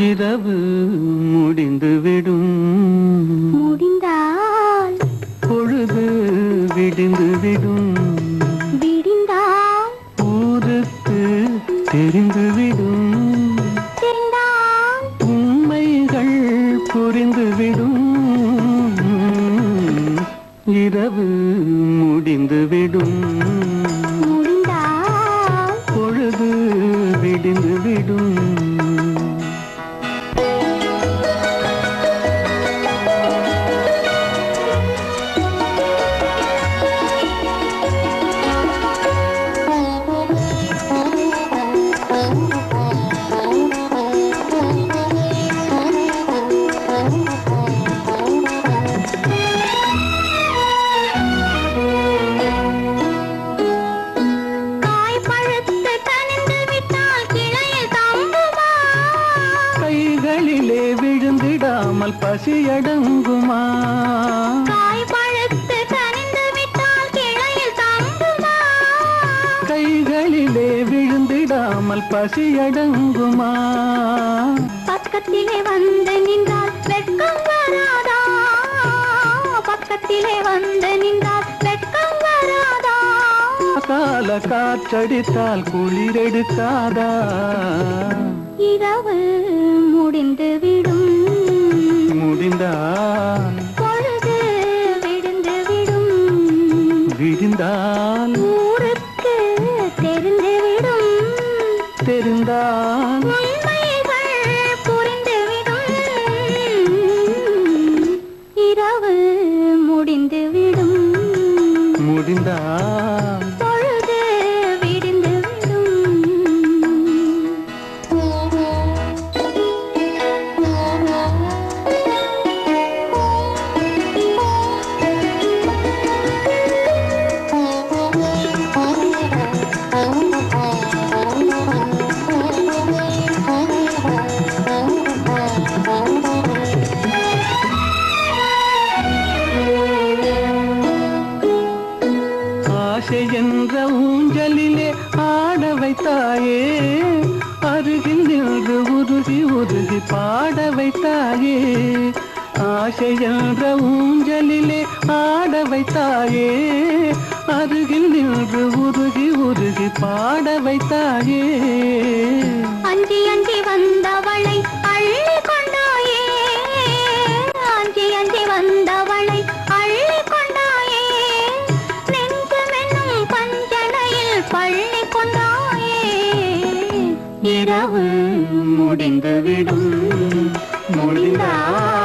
இரவு முடிந்து விடும் முடிந்தால் பொழுது விடிந்து தெரிந்து விடும் தெரிந்தால் உண்மைகள் புரிந்து விடும் இரவு முடிந்து விழுந்திடாமல் பசியடங்குமா? காய் பழுத்து கனிந்து விட்டால் கிளையில் தங்குமா? கைகளிலே விழுந்திடாமல் பசியடங்குமா? பக்கத்திலே வந்து நின்றால் வெட்கம் வராதா? பக்கத்திலே வந்து நின்றால் வெட்கம் வராதா? கால காற்றடித்தால் குளிரெடுக்காதா? இரவு முடிந்து விடிந்தால் ஊருக்கு தெரிந்து விடும் தெரிந்தால் உண்மைகள் புரிந்துவிடும். இரவு முடிந்துவிடும். முடிந்தால் ஆசை என்ற ஊஞ்சலிலே ஆட வைத்தாயே அருகில் நின்று உருகி உருகி பாட வைத்தாயே. ஆசை என்ற ஊஞ்சலிலே ஆட வைத்தாயே அருகில் நின்று உருகி உருகி பாட வைத்தாயே. அஞ்சி அஞ்சி வந்து முடிந்துவிடும். முடிந்தால்